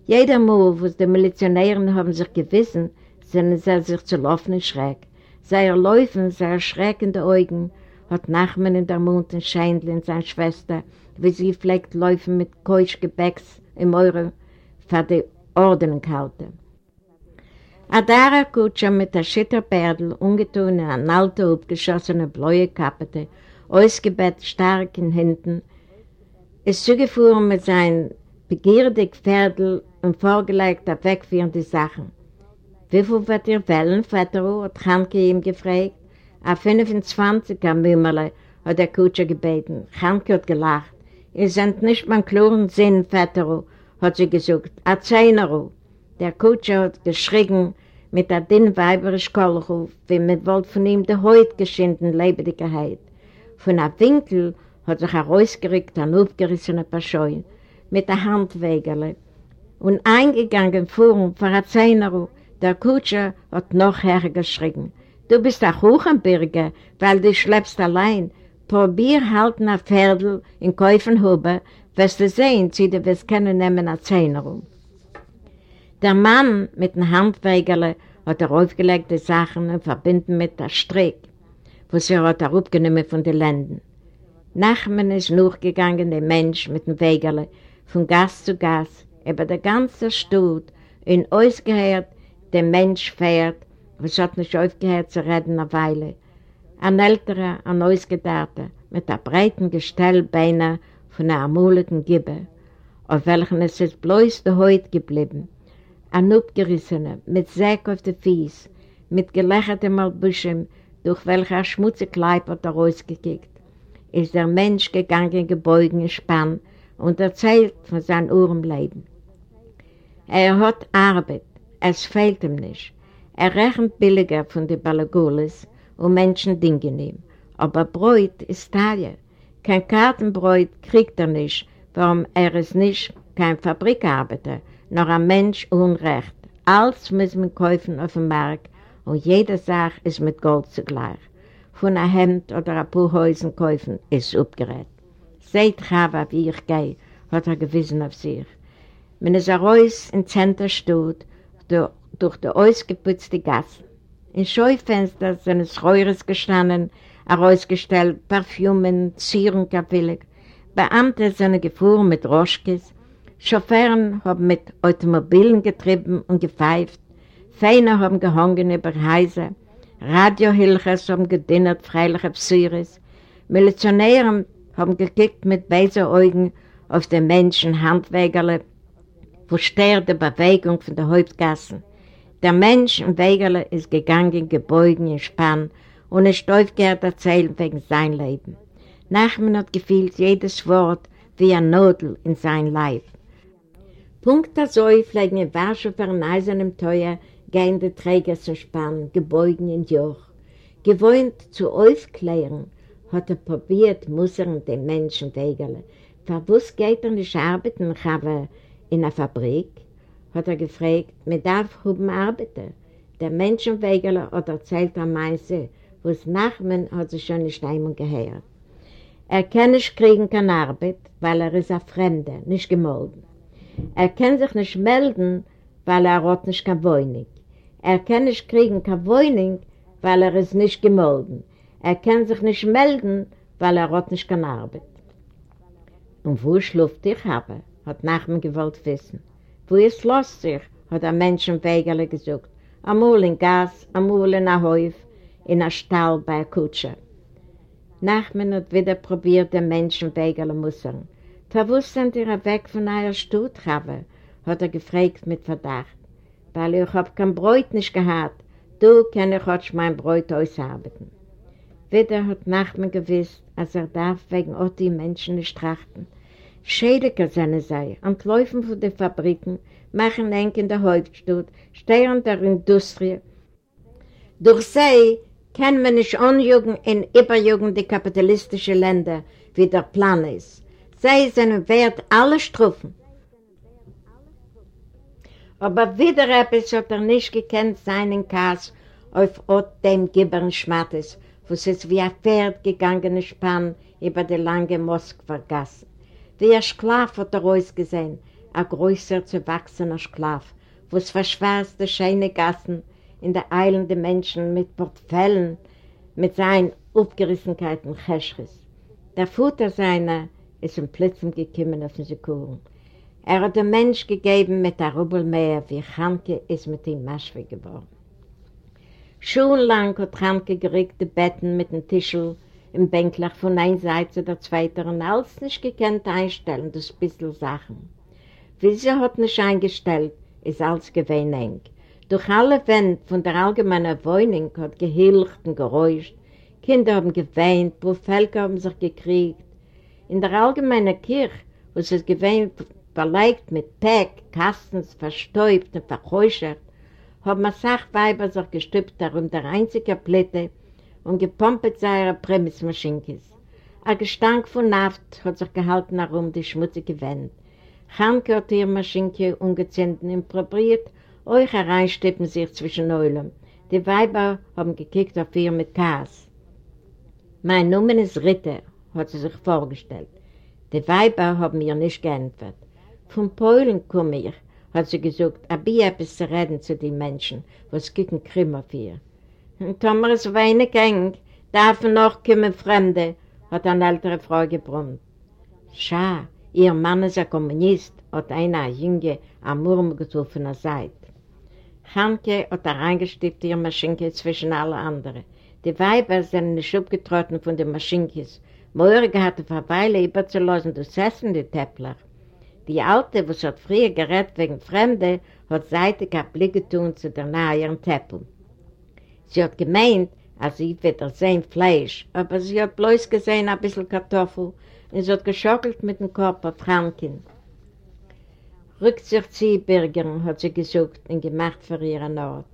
Jeder Mal, wo die Milizionären haben sich gewissen, sind sie sich zu laufen in Schreck. Seine Läufen, seine erschreckende Augen, hat Nachmann in der Mund und Scheindlin, seine Schwester, wie sie pflegt laufen mit Keuschgebäcks im Eure für die Ordnung halten. Adara Kutscher mit der Schitterperdel, ungetun in eine alte, abgeschossene, blaue Kappete, ausgebett stark in Händen, ist zugefuhren mit seinen begierdig Pferdel und vorgelegt auf wegführende Sachen. Wie viel wird ihr wählen, Vater? hat Hanke ihm gefragt. A 25er Mümmerle, hat der Kutscher gebeten. Hanke hat gelacht. Ihr seid nicht beim klaren Sinn, Vater, hat sie gesagt. A Zehner. Der Kutscher hat geschrien mit der dünnen weiberisch Kolruf, wie mit wollt von ihm der Haut geschinden Lebendigkeit. Von einem Winkel hat sich herausgerückt ein aufgerissener Paschoi mit der Handwägerle und eingegangen und vor ein Zehner der Kutscher hat noch hergeschrien. Du bist ein Kuchenbürger, weil du schleppst allein. Probier halt nach Pferdl in Käufenhube, wirst du sehen, sie du wirst können nehmen eine Zehner rum. Der Mann mit dem Handwägerle hat er aufgelegte Sachen und verbinden mit der Strick, wo sie hat er aufgenommen von den Ländern. Nachmen ist nachgegangen, der Mensch mit dem Wägerle, von Gas zu Gas, über der ganze Stutt, und ausgehört, der Mensch fährt, was hat nicht aufgehört zu reden eine Weile. Ein älterer, ein ausgedarrter, mit einem breiten Gestell beinahe von einer amuligen Gibbe, auf welchen es ist bloß der Haut geblieben, ein abgerissener, mit Säck auf den Fies, mit gelächertem Albuschem, durch welcher ein schmutziger Leib hat rausgekickt, ist der Mensch gegangen, gebeugen in Spann und erzählt von seinem Uhrenleben. Er hat Arbeit, es fehlt ihm nicht. Er rechnet billiger von den Balagulis und Menschen dingen ihm. Aber Bräut ist teuer. Kein Kartenbräut kriegt er nicht, warum er ist nicht kein Fabrikarbeiter, noch ein Mensch unrecht. Alles muss man kaufen auf dem Markt und jede Sache ist mit Gold zugleich. Von einem Hemd oder ein paar Häusern kaufen ist abgerät. Seht Chava, wie ich gehe, hat er gewissen auf sich. Wenn es raus in Zentrum steht, durch die ausgeputzte Gassen. In Scheufenster sind es Reures gestanden, herausgestellt, Parfümen, Zieren kabillig. Beamte sind gefahren mit Roschkes, Chauffeuren haben mit Automobilen getrieben und gepfeift, Feiner haben gehangen über Häuser, Radiohilchers haben gedinnert freiliche Psyres, Milizionäre haben gekickt mit beißen Augen auf den Menschen Handwägerle, verstärkte Bewegung von der Hauptgassen. Der Mensch im Wegerle ist gegangen, gebeugen in Spann und ist aufgehört erzählen wegen sein Leben. Nachmen hat gefühlt jedes Wort wie ein Nodel in sein Leib. Punkt so pflegen in Warschau für ein eisernem Teuer gehen die Träger zu Spann, gebeugen in Joch. Gewohnt zu aufklären, hat er probiert, muss er den Menschen Wegerle. Verwusst geht er nicht arbeiten, aber in einer Fabrik? hat er gefragt, mit darf oben arbeiten. Der Menschenwegeler hat erzählt am meisten, wo es Nachmen hat sich schon nicht einmal gehört. Er kann nicht kriegen keine Arbeit, weil er ist ein Fremder, nicht gemolden. Er kann sich nicht melden, weil er hat nicht keine Wohnung. Er kann nicht kriegen keine Wohnung, weil er ist nicht gemolden. Er kann sich nicht melden, weil er hat nicht keine Arbeit. Und wo schluft ich habe, hat Nachmen gewollt wissen. Wo es lässt sich, hat ein Menschenwegerle gesagt. Amul in Gas, amul in a Häuf, in a Stall bei a Kutsche. Nachmen hat wieder probiert, den Menschenwegerle mussern. Verwusst sind ihr weg von eurer Stutthabe, hat er gefragt mit Verdacht. Weil ich hab kein Bräut nicht gehabt, du kann ich auch mein Bräut ausarbeiten. Wieder hat Nachmen gewiss, als er darf wegen Otti Menschen nicht trachten. Schädiger seine sei, entläufen von den Fabriken, machen eng in der Hauptstadt, steuern der Industrie. Durch sie kann man nicht anjugen in überjugen die kapitalistischen Länder, wie der Plan ist. Sie sind wert alle Strufen. Aber wieder etwas hat er nicht gekannt seinen Kass auf dem Gibbern Schmattes, wo es ist wie ein Pferd gegangen Spann über die lange Moskwa-Gassen. Wie ein Sklav hat er ausgesehen, ein größer zu wachsener Sklav, wo es verschwärzte schöne Gassen in der eilenden Menschen mit Portfellen, mit seinen Aufgerissenkeiten Cheschris. Der Futter seiner ist im Plitzen gekommen auf den Sekuren. Er hat dem Mensch gegeben mit der Rubel mehr, wie Chanke ist mit ihm Maschwe geworden. Schulenlang hat Chanke geregte Betten mit dem Tischl im Bänklach von einer Seite der zweiten alles nicht gekannt einstellen, das bisschen Sachen. Wie sie hat nicht eingestellt, ist alles gewesen eng. Durch alle Wände von der allgemeinen Wohnung hat gehilcht und geräuscht, Kinder haben geweint, Völker haben sich gekriegt. In der allgemeinen Kirche, wo es gewesen verleicht mit Päck, Kastens, verstäubt und verräuschert, haben Sachweiber sich gestüpft darum der einzige Plätte, und gepumpet seine Prämismaschinkes. Ein Gestank von Naft hat sich gehalten herum die schmutzige Wände. Chanke hat ihre Maschinke ungezündet und probiert, euch hereinstippen sich zwischen Eulen. Die Weiber haben gekickt auf ihr mit Kass. Mein Name ist Ritter, hat sie sich vorgestellt. Die Weiber haben ihr nicht geantwortet. Von Polen komme ich, hat sie gesagt, aber ich etwas zu reden zu den Menschen, was kicken Krimmer für ihr. Und Tomer ist wenig Gang, darf noch kommen Fremde, hat eine ältere Frau gebrummt. Schau, ihr Mann ist ein Kommunist, hat einer Jünger am Murm von der Seite. Hanke hat reingestippt ihre Maschinke zwischen alle anderen. Die Weiber sind nicht abgetrotten von den Maschinkes. Morgen hat er vor Weile überzulassen, das Essen, die Teppler. Die Alte, was hat früher gerät wegen Fremde, hat seitig ein Blick getun zu der nahen Teppel. Sie hat gemeint, als sie wieder sehen Fleisch, aber sie hat bloß gesehen ein bisschen Kartoffel und sie hat geschockelt mit dem auf Franken. Rückt sich Ziehbürger, hat sie gesucht und gemacht für ihren Ort.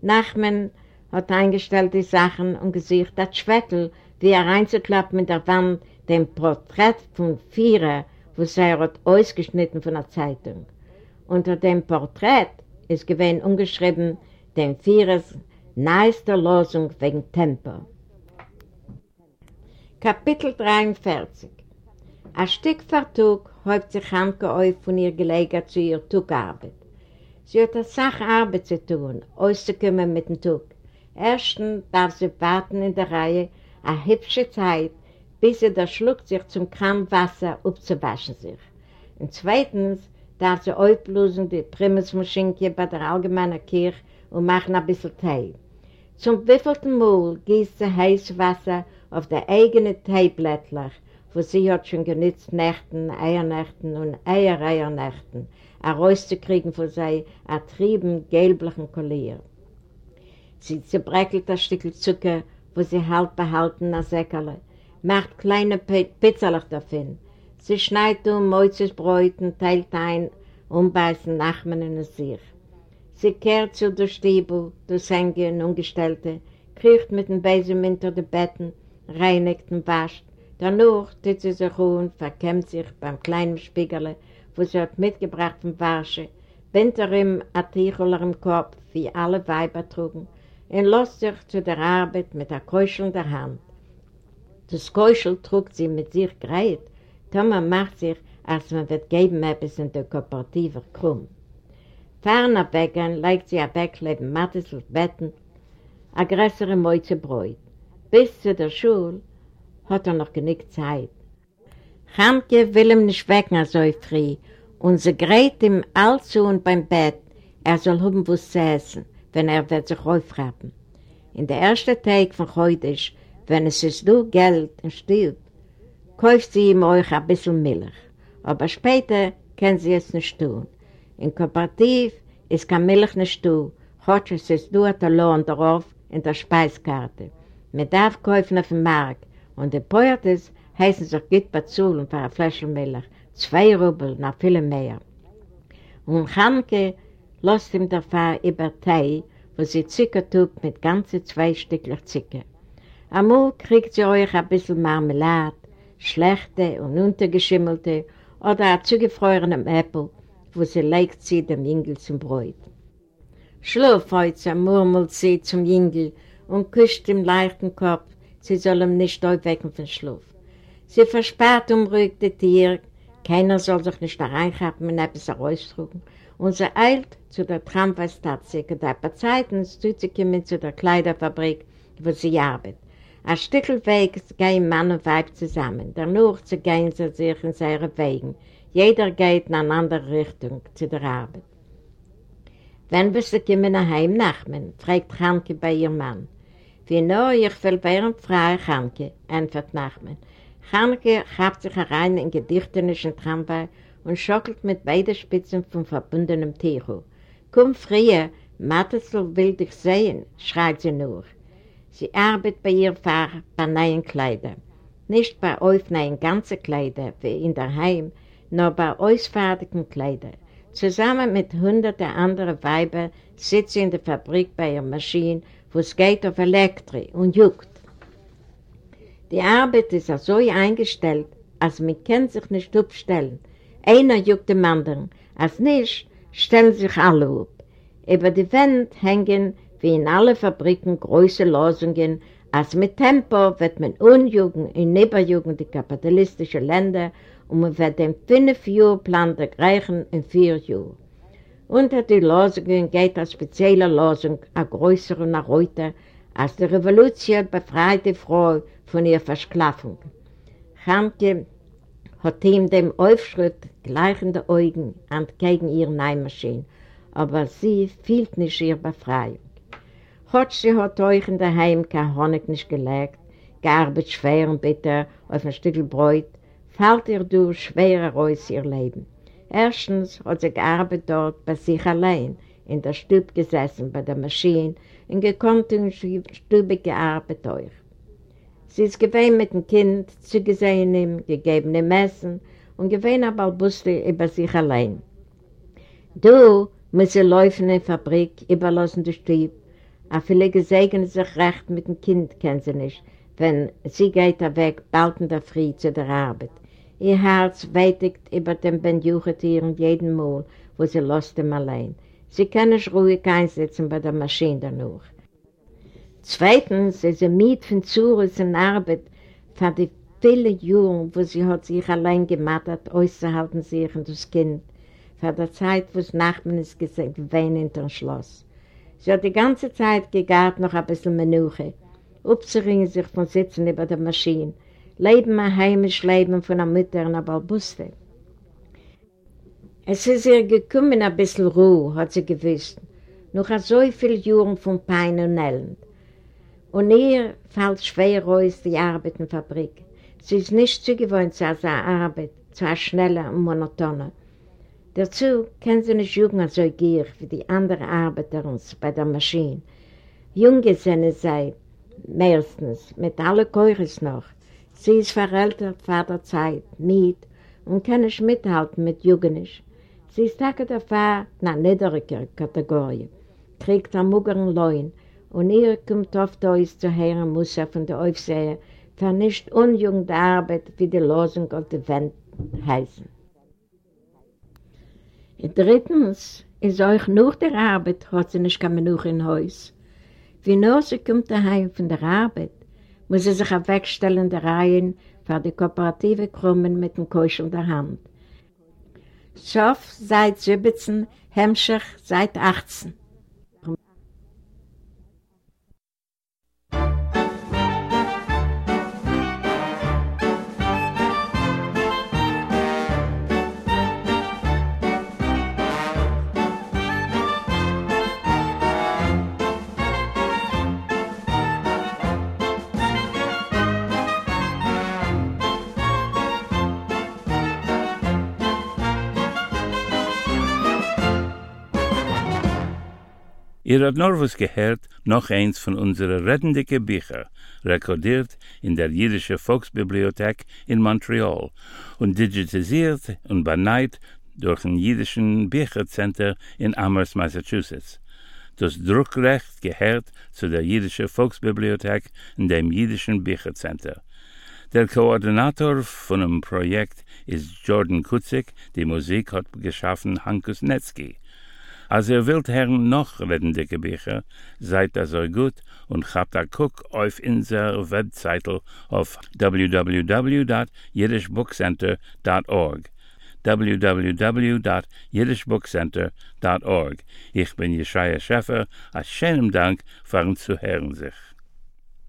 Nachmen hat eingestellt die Sachen und gesehen, das Schwettel, wie er reinzuklappen in der Wand, dem Porträt von Vierer, wo sie hat ausgeschnitten von der Zeitung. Unter dem Porträt ist gewesen umgeschrieben, dem Vierers neueste Losung wegen Tempo. Kapitel 43 Ein Stück für Tug häuft sich Hanke auf von ihr Gelegen zu ihrer Tugarbeit. Sie hat eine Sache Arbeit zu tun, auszukommen mit dem Tug. Erstens darf sie warten in der Reihe eine hübsche Zeit, bis sie da schluckt sich zum Kram Wasser abzuwaschen sich. Und zweitens darf sie auflösen die Primusmaschinke bei der allgemeinen Kirche und machen ein bisschen Tee. Zum wievielten Mal gießt sie heißes Wasser auf der eigene Teeblättler, wo sie hat schon genützt Nächten, Eiernächten und Eiereiernächten, herauszukriegen von sei ertrieben gelblichen Kollier. Sie zerbreckelt das Stück Zucker, wo sie halb behalten als Säckerle, macht kleine Pizzalach davon. Sie schneidet um Mäuzesbräut und teilt ein, umbeißen Nachmen in sich. Sie kehrt zu der Stiebel, durch Sänge und Ungestellte, kriecht mit dem Besen hinter den Betten, reinigt und wascht. Danach tut sie sich und verkämmt sich beim kleinen Spiegel, wo sie hat mitgebracht vom Warsche, bindet er ihm ein im Kopf, wie alle Weiber trugen, und lässt sich zu der Arbeit mit der Keuschel in der Hand. Das Keuschel trug sie mit sich gereit, Thomas macht sich, als man wird geben etwas in der Kooperative krumm. Fern abwecken legt sie ein Bäckleben Mattes auf Betten, eine größere Mäuze Bräut. Bis zu der Schule hat er noch genug Zeit. Chamke will ihm nicht wecken so früh und sie gräht ihm allzu und beim Bett, er soll haben was zu essen, wenn er wird sich aufrappen. In der ersten Tag von heute, wenn es ist nur Geld und stirbt, kauft sie ihm euch ein bisschen Milch. Aber später können sie es nicht tun. In Kooperativ ist kein Milch nicht tun, hat es ist nur der Lohn darauf in der Speiskarte. Man darf kaufen auf dem Markt und die Poetes heißen sich gut bezahlen für eine Flasche Milch, zwei Rubel, noch viel mehr. Und Hanke lässt ihm dafür über Tee, wo sie Zucker tut mit ganzen zwei Stückchen Zucker. Amul kriegt sie euch ein bisschen Marmelade, schlechte und untergeschimmelte oder ein zugefrorene Äpfel, wo sie legt sie dem Jüngel zum Bräut. Schlaf heute, murmelt sie zum Jüngel und küsst ihm leichten Kopf, sie soll ihm nicht aufwecken vom Schlaf. Sie versperrt umruhigt die Tiere, keiner soll sich nicht da reinkappen und etwas heraustrugen, und sie eilt zu der Tramweistatze, und ein paar Zeiten tut sie kommen zu der Kleiderfabrik, wo sie arbeitet. Ein Stückel Weg gehen Mann und Weib zusammen, danach gehen sie sich in seine Wegen, jeder geht in eine andere Richtung zu der Arbeit. Wenn wir sie kommen nach Hause nachmen, fragt Hanke bei ihrem Mann. Wie nur ich will während frei Hanke, antwortet Nachmen. Hanke schabt sich herein in gedichtenischen Tramway und schockelt mit beiden Spitzen vom verbundenen Ticho. Komm früher, Mattesel will dich sehen, schreit sie nur. Sie arbeitet bei ihr Fahrer bei neuen Kleidern. Nicht bei Aufnehmen ganze Kleider wie in der Heim, nur bei ausfertigen Kleidern. Zusammen mit hunderten anderen Weibern sitzt sie in der Fabrik bei ihrer Maschine, wo es geht auf Elektrik und juckt. Die Arbeit ist so eingestellt, als man kann sich nicht aufstellen. Einer juckt dem anderen, als nicht stellen sich alle auf. Über die Wände hängen wie in alle Fabriken große Losungen, als mit Tempo wird man Unjugend in Nebenjugend die kapitalistische Länder und man wird den fünf Jahr Plan der Greichen in vier Jahren. Unter die Losungen geht eine spezielle Losung, eine größere nach heute, als die Revolution befreit die Frau von ihrer Versklavung. Hanke hat ihm dem Aufschritt gleichende Augen entgegen ihrer Neimaschine, aber sie fühlt nicht ihre Befreiung. Sie hat euch in der Heim kein Honig nicht gelegt, gearbeitet schwer und bitter auf ein Stück Bräut, fällt ihr durch schwerer aus ihr Leben. Erstens hat sie gearbeitet dort bei sich allein, in der Stube gesessen bei der Maschine und gekonnt in der Stube gearbeitet euch. Sie ist gewesen mit dem Kind, zugesehen ihm, gegeben ihm Essen und gewesen aber Buste über sich allein. Du musst sie laufen in der Fabrik, überlassen die Stube, aber viele gesegnen sich recht mit dem Kind, kennen sie nicht, wenn sie geht weg, bald in der Früh zu der Arbeit. Ihr Herz weitigt über den Benjuchetieren jeden Mal, wo sie lässt ihm allein. Sie kann nicht ruhig einsetzen bei der Maschine danach. Zweitens ist sie mit von Zures in Arbeit für die vielen Jahre, wo sie hat sich allein gemacht hat, auszuhalten sich und das Kind, für die Zeit, wo es Nachbarn ist gewesen in dem Schloss. Sie hat die ganze Zeit gegart noch ein bisschen Menuche, aufzuringen sich von Sitzen über der Maschine, leben ein heimisch Leben von einer Mutter in der Balbuste. Es ist ihr gekommen ein bisschen Ruhe, hat sie gewusst, noch so viele Jahre von Pein und Elend. Und ihr fällt schwer aus die Arbeit in der Fabrik. Sie ist nicht zugewohnt zu einer Arbeit, zu einer schnellen und monotonen. Dazu können sie nicht jungen so gier wie die anderen Arbeiter bei der Maschine. Junge sind sie meistens, mit allen Keures noch. Sie ist verältert vor der Zeit, mit und kann nicht mithalten mit Jugendlich. Sie ist auch der Fall einer niedriger Kategorie, kriegt einen muggeren Leuen und ihr kommt oft aus zu hören, muss er von der Aufseher für nicht unjung der Arbeit wie die Losung auf der Wand heißen. Drittens ist euch nach der Arbeit, hat sie nicht kann noch in Haus. Wie nur sie kommt daheim von der Arbeit, muss sie sich auf wegstellende Reihen für die kooperative Krummen mit dem Keusch der Hand. Schof seit 17, Hemmschach seit 18. Ihr habt nur was gehört, noch eins von unseren rettendicke Bücher, rekordiert in der Jüdische Volksbibliothek in Montreal und digitalisiert und beneit durch ein jüdischen Büchercenter in Amherst, Massachusetts. Das Druckrecht gehört zu der Jüdische Volksbibliothek in dem Jüdischen Büchercenter. Der Koordinator von dem Projekt ist Jordan Kutzik, die Musik hat geschaffen Hankus Netzki. Als ihr wilt hern noch redende Gebücher, seid das so gut und habt a guck auf inser Webseite auf www.jiddishbookcenter.org www.jiddishbookcenter.org Ich bin Jeschaya Scheffer, a schönem Dank fahren zu hören sich.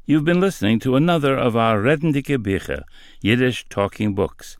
You've been listening to another of our Redendike Bücher, Yiddish Talking Books,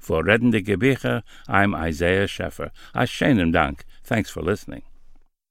For Reddende Gebiche, I'm Isaiah Scheffer. A schönen Dank. Thanks for listening.